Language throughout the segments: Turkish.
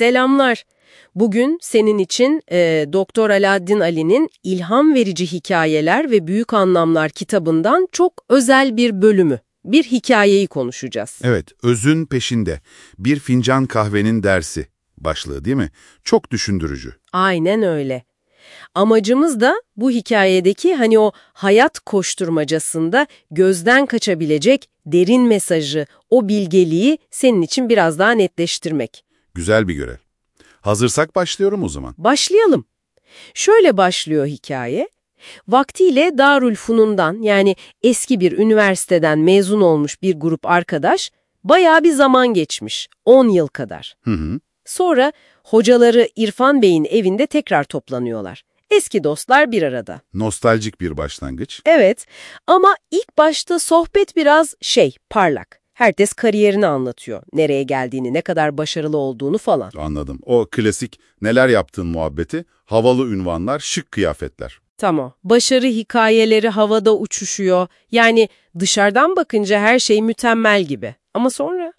Selamlar. Bugün senin için e, Doktor Alaaddin Ali'nin İlham Verici Hikayeler ve Büyük Anlamlar kitabından çok özel bir bölümü, bir hikayeyi konuşacağız. Evet, özün peşinde. Bir fincan kahvenin dersi başlığı değil mi? Çok düşündürücü. Aynen öyle. Amacımız da bu hikayedeki hani o hayat koşturmacasında gözden kaçabilecek derin mesajı, o bilgeliği senin için biraz daha netleştirmek. Güzel bir görev. Hazırsak başlıyorum o zaman. Başlayalım. Şöyle başlıyor hikaye. Vaktiyle Darülfunun'dan yani eski bir üniversiteden mezun olmuş bir grup arkadaş bayağı bir zaman geçmiş. 10 yıl kadar. Hı hı. Sonra hocaları İrfan Bey'in evinde tekrar toplanıyorlar. Eski dostlar bir arada. Nostaljik bir başlangıç. Evet ama ilk başta sohbet biraz şey, parlak. Herkes kariyerini anlatıyor. Nereye geldiğini, ne kadar başarılı olduğunu falan. Anladım. O klasik neler yaptığın muhabbeti, havalı ünvanlar, şık kıyafetler. Tamam. Başarı hikayeleri havada uçuşuyor. Yani dışarıdan bakınca her şey mükemmel gibi. Ama sonra?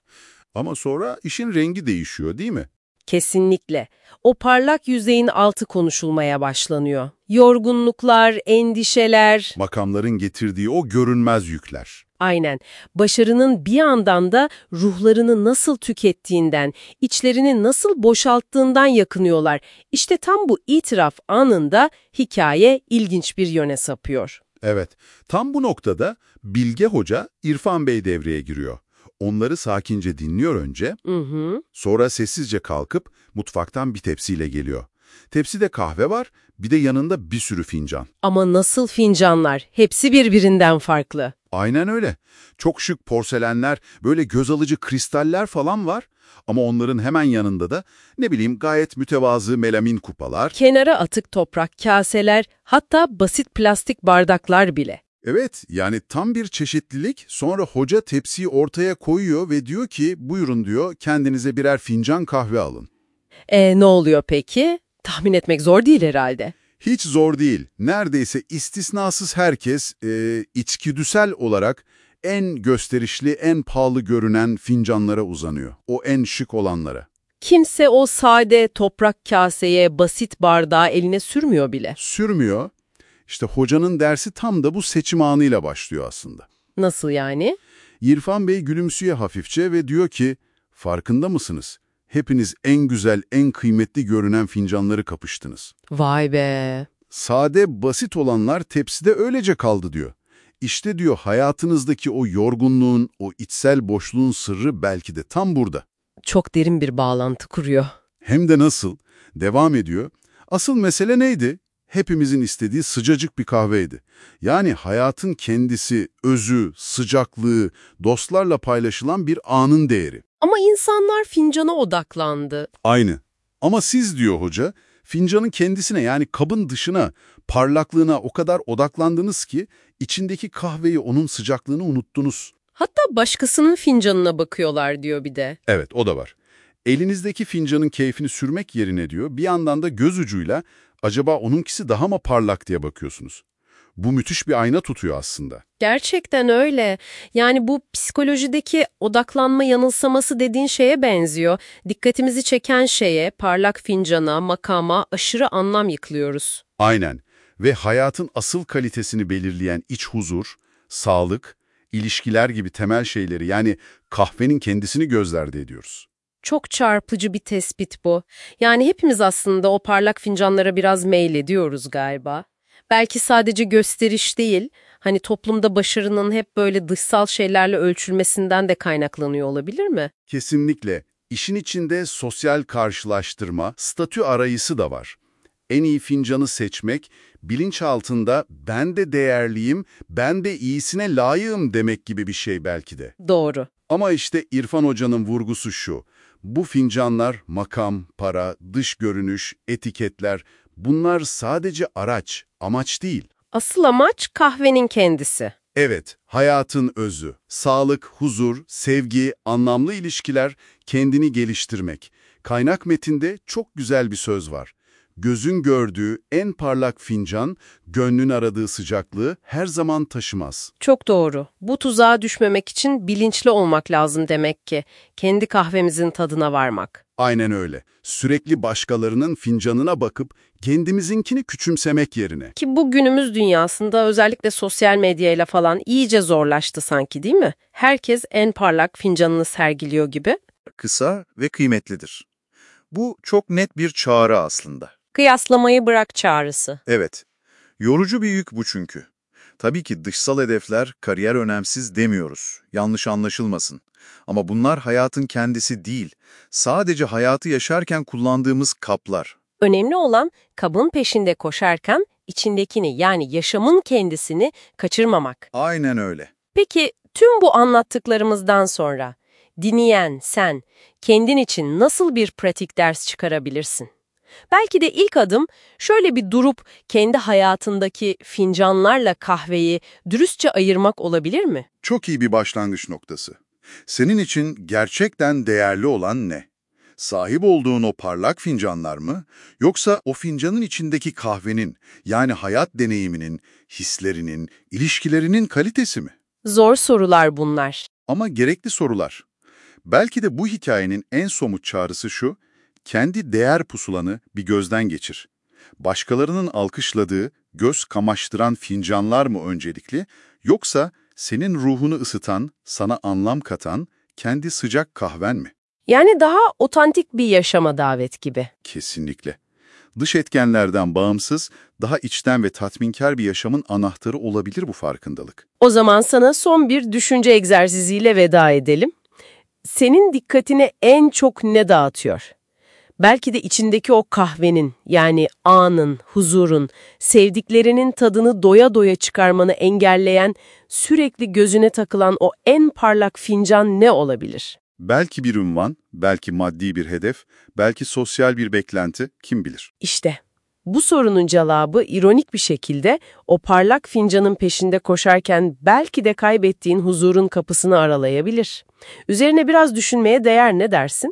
Ama sonra işin rengi değişiyor değil mi? Kesinlikle. O parlak yüzeyin altı konuşulmaya başlanıyor. Yorgunluklar, endişeler, Makamların getirdiği o görünmez yükler. aynen. Başarının bir yandan da ruhlarını nasıl tükettiğinden, içlerini nasıl boşalttığından yakınıyorlar. İşte tam bu itiraf anında hikaye ilginç bir yöne sapıyor. Evet, tam bu noktada Bilge Hoca İrfan Bey devreye giriyor. Onları sakince dinliyor önce, Hı hı. sonra sessizce kalkıp mutfaktan bir tepsiyle geliyor. Tepside kahve var, bir de yanında bir sürü fincan. Ama nasıl fincanlar? Hepsi birbirinden farklı. Aynen öyle. Çok şık porselenler, böyle göz alıcı kristaller falan var. Ama onların hemen yanında da ne bileyim gayet mütevazı melamin kupalar. Kenara atık toprak, kaseler, hatta basit plastik bardaklar bile. Evet, yani tam bir çeşitlilik. Sonra hoca tepsiyi ortaya koyuyor ve diyor ki buyurun diyor kendinize birer fincan kahve alın. E ne oluyor peki? Tahmin etmek zor değil herhalde. Hiç zor değil. Neredeyse istisnasız herkes e, içgüdüsel olarak en gösterişli, en pahalı görünen fincanlara uzanıyor. O en şık olanlara. Kimse o sade toprak kaseye, basit bardağı eline sürmüyor bile. Sürmüyor. İşte hocanın dersi tam da bu seçim anıyla başlıyor aslında. Nasıl yani? İrfan Bey gülümsüyor hafifçe ve diyor ki, farkında mısınız? Hepiniz en güzel, en kıymetli görünen fincanları kapıştınız. Vay be. Sade, basit olanlar tepside öylece kaldı diyor. İşte diyor hayatınızdaki o yorgunluğun, o içsel boşluğun sırrı belki de tam burada. Çok derin bir bağlantı kuruyor. Hem de nasıl? Devam ediyor. Asıl mesele neydi? Hepimizin istediği sıcacık bir kahveydi. Yani hayatın kendisi, özü, sıcaklığı, dostlarla paylaşılan bir anın değeri. Ama insanlar fincana odaklandı. Aynı. Ama siz diyor hoca, fincanın kendisine yani kabın dışına, parlaklığına o kadar odaklandınız ki içindeki kahveyi onun sıcaklığını unuttunuz. Hatta başkasının fincanına bakıyorlar diyor bir de. Evet, o da var. Elinizdeki fincanın keyfini sürmek yerine diyor, bir yandan da göz ucuyla acaba onunkisi daha mı parlak diye bakıyorsunuz. Bu müthiş bir ayna tutuyor aslında. Gerçekten öyle. Yani bu psikolojideki odaklanma yanılsaması dediğin şeye benziyor. Dikkatimizi çeken şeye, parlak fincana, makama aşırı anlam yüklüyoruz. Aynen. Ve hayatın asıl kalitesini belirleyen iç huzur, sağlık, ilişkiler gibi temel şeyleri yani kahvenin kendisini gözlerde ediyoruz. Çok çarpıcı bir tespit bu. Yani hepimiz aslında o parlak fincanlara biraz meylediyoruz galiba. Belki sadece gösteriş değil, hani toplumda başarının hep böyle dışsal şeylerle ölçülmesinden de kaynaklanıyor olabilir mi? Kesinlikle. İşin içinde sosyal karşılaştırma, statü arayısı da var. En iyi fincanı seçmek, bilinçaltında ben de değerliyim, ben de iyisine layığım demek gibi bir şey belki de. Doğru. Ama işte İrfan Hoca'nın vurgusu şu. Bu fincanlar makam, para, dış görünüş, etiketler bunlar sadece araç, amaç değil. Asıl amaç kahvenin kendisi. Evet, hayatın özü, sağlık, huzur, sevgi, anlamlı ilişkiler, kendini geliştirmek. Kaynak metinde çok güzel bir söz var. Gözün gördüğü en parlak fincan, gönlün aradığı sıcaklığı her zaman taşımaz. Çok doğru. Bu tuzağa düşmemek için bilinçli olmak lazım demek ki. Kendi kahvemizin tadına varmak. Aynen öyle. Sürekli başkalarının fincanına bakıp kendimizinkini küçümsemek yerine. Ki bu günümüz dünyasında özellikle sosyal medyayla falan iyice zorlaştı sanki değil mi? Herkes en parlak fincanını sergiliyor gibi. Kısa ve kıymetlidir. Bu çok net bir çağrı aslında. Kıyaslamayı bırak çağrısı. Evet, yorucu bir yük bu çünkü. Tabii ki dışsal hedefler, kariyer önemsiz demiyoruz. Yanlış anlaşılmasın. Ama bunlar hayatın kendisi değil. Sadece hayatı yaşarken kullandığımız kaplar. Önemli olan kabın peşinde koşarken içindekini yani yaşamın kendisini kaçırmamak. Aynen öyle. Peki tüm bu anlattıklarımızdan sonra dinleyen sen kendin için nasıl bir pratik ders çıkarabilirsin? Belki de ilk adım şöyle bir durup kendi hayatındaki fincanlarla kahveyi dürüstçe ayırmak olabilir mi? Çok iyi bir başlangıç noktası. Senin için gerçekten değerli olan ne? Sahip olduğun o parlak fincanlar mı? Yoksa o fincanın içindeki kahvenin, yani hayat deneyiminin, hislerinin, ilişkilerinin kalitesi mi? Zor sorular bunlar. Ama gerekli sorular. Belki de bu hikayenin en somut çağrısı şu, kendi değer pusulanı bir gözden geçir. Başkalarının alkışladığı, göz kamaştıran fincanlar mı öncelikli, yoksa senin ruhunu ısıtan, sana anlam katan, kendi sıcak kahven mi? Yani daha otantik bir yaşama davet gibi. Kesinlikle. Dış etkenlerden bağımsız, daha içten ve tatminkar bir yaşamın anahtarı olabilir bu farkındalık. O zaman sana son bir düşünce egzersiziyle veda edelim. Senin dikkatine en çok ne dağıtıyor? Belki de içindeki o kahvenin, yani anın, huzurun, sevdiklerinin tadını doya doya çıkarmanı engelleyen, sürekli gözüne takılan o en parlak fincan ne olabilir? Belki bir ünvan, belki maddi bir hedef, belki sosyal bir beklenti, kim bilir. İşte bu sorunun cevabı ironik bir şekilde o parlak fincanın peşinde koşarken belki de kaybettiğin huzurun kapısını aralayabilir. Üzerine biraz düşünmeye değer ne dersin?